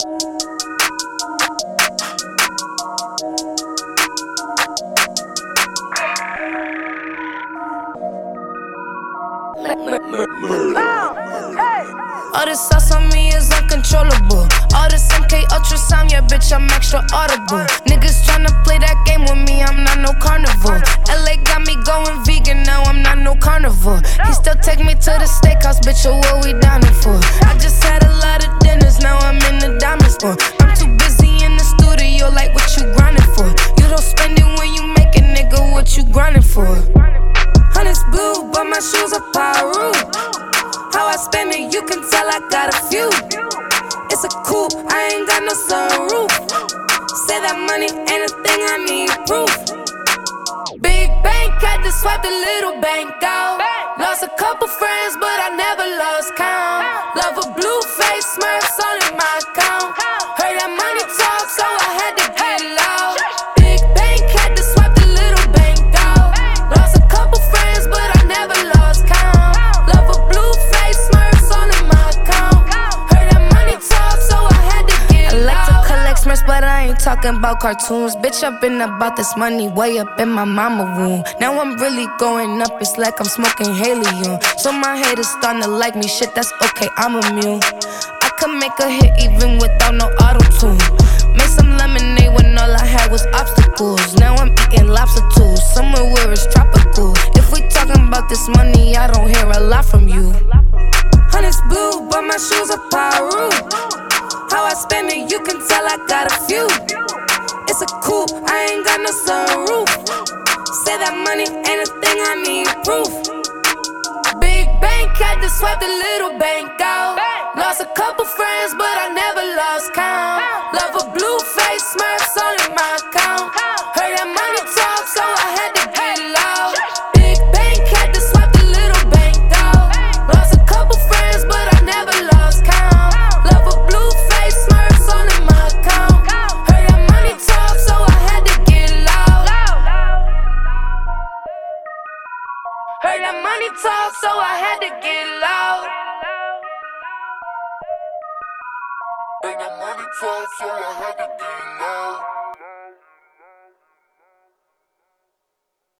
All this sauce on me is uncontrollable. All this MK ultrasound, yeah, bitch, I'm extra audible. Niggas tryna play that game with me, I'm not no carnival. LA got me going vegan, now I'm not no carnival. He still take me to the steakhouse, bitch, what we dining for? I just had a lot diamond. I'm too busy in the studio, like what you grinding for? You don't spend it when you make it, nigga, what you grinding for? Honey's blue, but my shoes are Paru. How I spend it, you can tell I got a few. It's a coupe, I ain't got no sunroof. Say that money ain't a thing, I need proof. Big bank, had to swipe the little bank out. Lost a couple friends, talking about cartoons. Bitch, I've been about this money way up in my mama womb. Now I'm really going up, it's like I'm smoking helium. So my haters starting to like me, shit, that's okay, I'm immune. I could make a hit even without no auto tune. Made some lemonade when all I had was obstacles. Now I'm eating lobster tools, somewhere where it's tropical. If we talking about this money, I don't hear a lot from you. Honey's blue, but my shoes are Paru. Spend you can tell I got a few. It's a coupe, I ain't got no sunroof. Say that money ain't a thing, I need proof. Big bank, had to swipe the little bank out. Lost a couple friends, but I never lost count. Love a blue face, in that money talk, so I had to get loud. Heard that money talk, so I had to get loud.